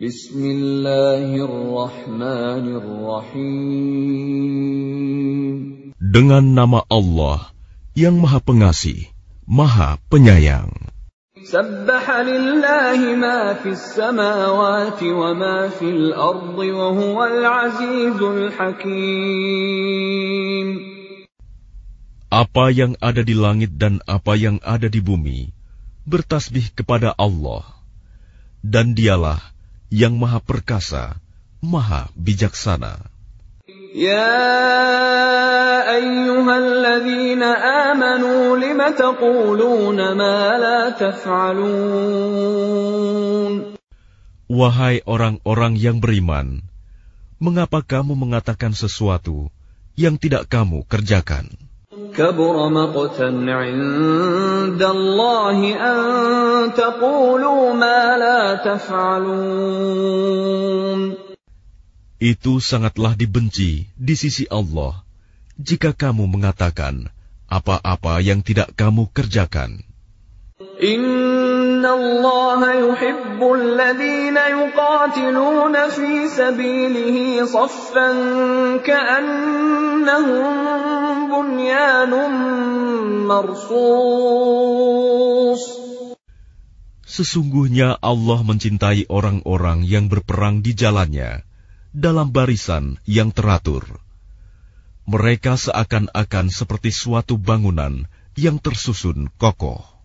Bismillahirrahmanirrahim. Dengan nama Allah yang Maha Pengasih, Maha Penyayang. سبح لله ما في السماوات وما في الأرض وهو العزيز الحكيم Apa yang ada di langit dan apa yang ada di bumi bertasbih kepada Allah dan dialah yang maha perkasa, maha bijaksana. Ya ayyuhalladzina amanu lima taquluna ma la taf'alun. Wahai orang-orang yang beriman, mengapa kamu mengatakan sesuatu yang tidak kamu kerjakan? كبر مقتا عند الله أن تقولوا ما لا تفعلون itu sangatlah dibenci di sisi Allah jika kamu mengatakan apa-apa yang tidak kamu kerjakan. Inna Allah yuhibbul ladhina yuqatiluna fi sabilihi saffan ka'annahum bunyanun marsus. Sesungguhnya Allah mencintai orang-orang yang berperang di jalannya dalam barisan yang teratur. Mereka seakan-akan seperti suatu bangunan yang tersusun kokoh.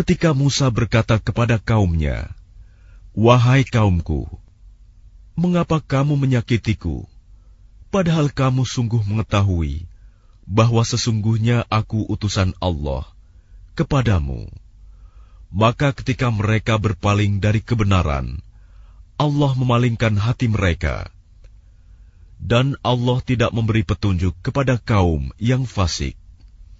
ketika Musa berkata kepada kaumnya, Wahai kaumku, mengapa kamu menyakitiku, padahal kamu sungguh mengetahui bahwa sesungguhnya aku utusan Allah kepadamu. Maka ketika mereka berpaling dari kebenaran, Allah memalingkan hati mereka dan Allah tidak memberi petunjuk kepada kaum yang fasik.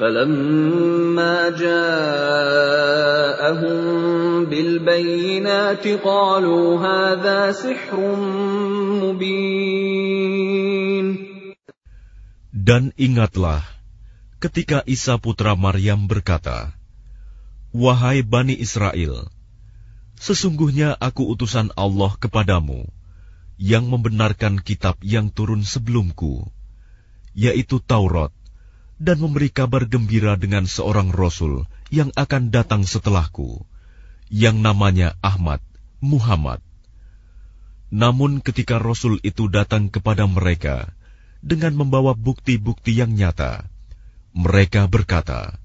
فلما جاءهم بالبينات قالوا هذا سحر مبين Dan ingatlah ketika Isa putra Maryam berkata, Wahai Bani Israel, sesungguhnya aku utusan Allah kepadamu yang membenarkan kitab yang turun sebelumku, yaitu Taurat, dan memberi kabar gembira dengan seorang rasul yang akan datang setelahku, yang namanya Ahmad, Muhammad. Namun ketika rasul itu datang kepada mereka dengan membawa bukti-bukti yang nyata, mereka berkata,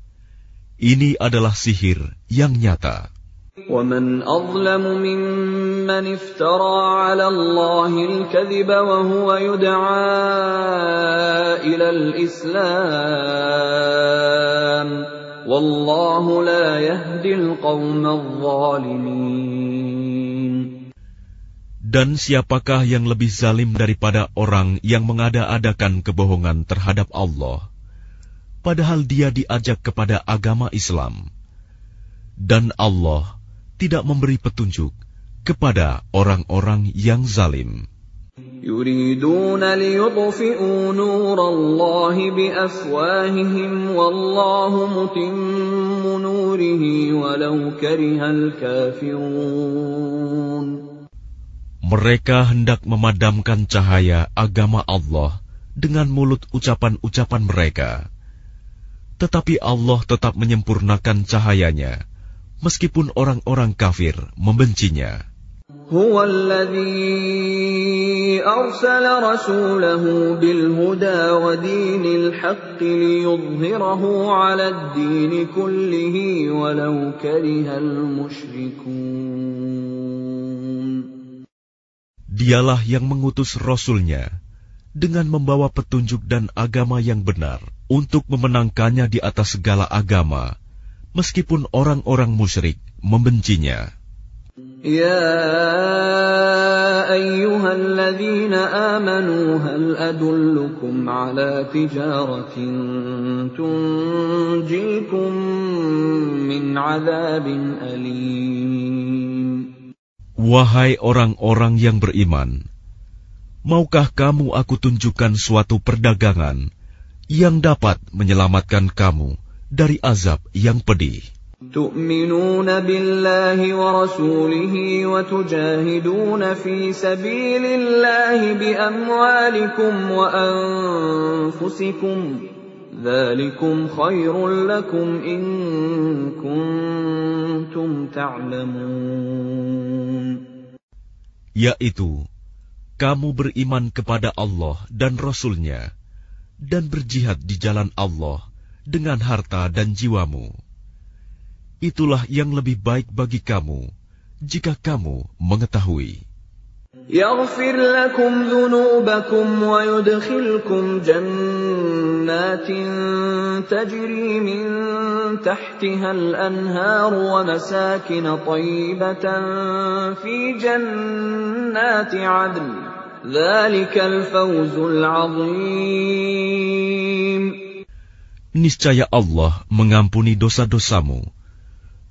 "Ini adalah sihir yang nyata." ومن أظلم ممن افترى على الله الكذب وهو يدعى إلى الإسلام والله لا يهدي القوم الظالمين Dan siapakah yang lebih zalim daripada orang yang mengada-adakan kebohongan terhadap Allah, padahal dia diajak kepada agama Islam, dan Allah tidak memberi petunjuk kepada orang-orang yang zalim. يريدون ليطفئوا نور الله بأفواههم والله متم نوره ولو كره الكافرون Mereka hendak memadamkan cahaya agama Allah dengan mulut ucapan-ucapan mereka. Tetapi Allah tetap menyempurnakan cahayanya meskipun orang-orang kafir membencinya. هو الذي أرسل رسوله بالهدى ودين الحق ليظهره على الدين كله ولو كره المشركون Dialah yang mengutus Rasulnya dengan membawa petunjuk dan agama yang benar untuk memenangkannya di atas segala agama, meskipun orang-orang musyrik membencinya. Ya ayyuhalladzina amanu hal adullukum ala tijaratin tunjikum min azabin alim Wahai orang-orang yang beriman maukah kamu aku tunjukkan suatu perdagangan yang dapat menyelamatkan kamu dari azab yang pedih? تؤمنون بالله ورسوله وتجاهدون في سبيل الله بأموالكم وأنفسكم ذلكم خير لكم إن كنتم تعلمون Yaitu, kamu beriman kepada Allah dan Rasulnya, dan berjihad di jalan Allah dengan harta dan jiwamu. Itulah yang lebih baik bagi kamu, jika kamu mengetahui. يغفر لكم ذنوبكم ويدخلكم جنات تجري من تحتها الأنهار ومساكن طيبة في جنات عدن ذلك الفوز العظيم Niscaya Allah mengampuni dosa-dosamu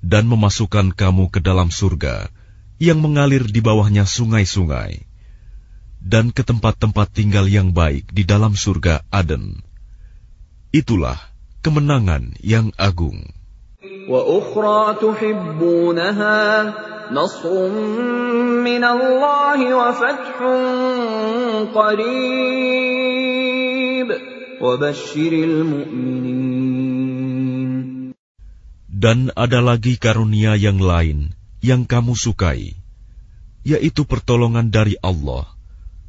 dan memasukkan kamu ke dalam surga yang mengalir di bawahnya sungai-sungai, dan ke tempat-tempat tinggal yang baik di dalam surga Aden. Itulah kemenangan yang agung. وأخرى تحبونها نصر من الله وفتح قريب وبشر المؤمنين Dan ada lagi karunia yang lain yang kamu sukai, yaitu pertolongan dari Allah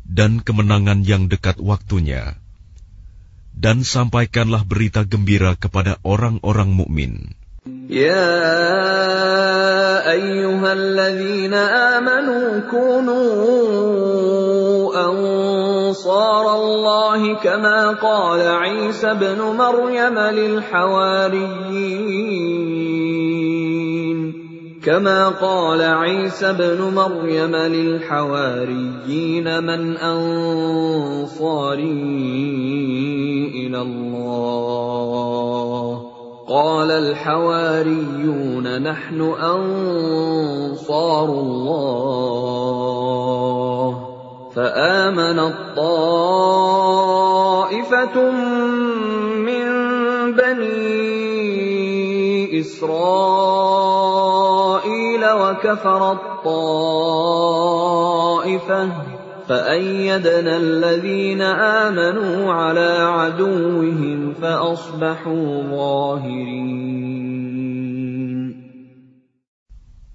dan kemenangan yang dekat waktunya. Dan sampaikanlah berita gembira kepada orang-orang mukmin. يا أيها الذين آمنوا كونوا أنصار الله كما قال عيسى ابن مريم للحواريين. كما قال عيسى ابن مريم للحواريين من أنصاري إلى الله. قال الحواريون نحن أنصار الله. فآمنت طائفة من بني إسرائيل وكفرت طائفة فأيدنا الذين آمنوا على عدوهم فأصبحوا ظاهرين.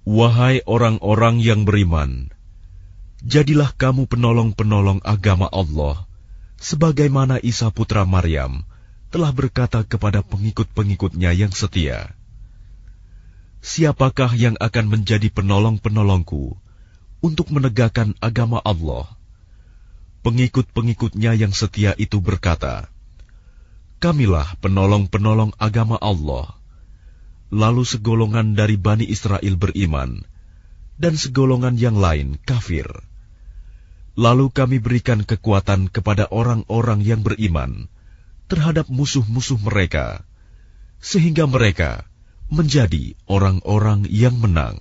Wahai orang-orang yang beriman, jadilah kamu penolong-penolong agama Allah, sebagaimana Isa putra Maryam telah berkata kepada pengikut-pengikutnya yang setia, Siapakah yang akan menjadi penolong-penolongku untuk menegakkan agama Allah? Pengikut-pengikutnya yang setia itu berkata, Kamilah penolong-penolong agama Allah. Lalu segolongan dari Bani Israel beriman, dan segolongan yang lain kafir. Lalu kami berikan kekuatan kepada orang-orang yang beriman terhadap musuh-musuh mereka, sehingga mereka menjadi orang-orang yang menang.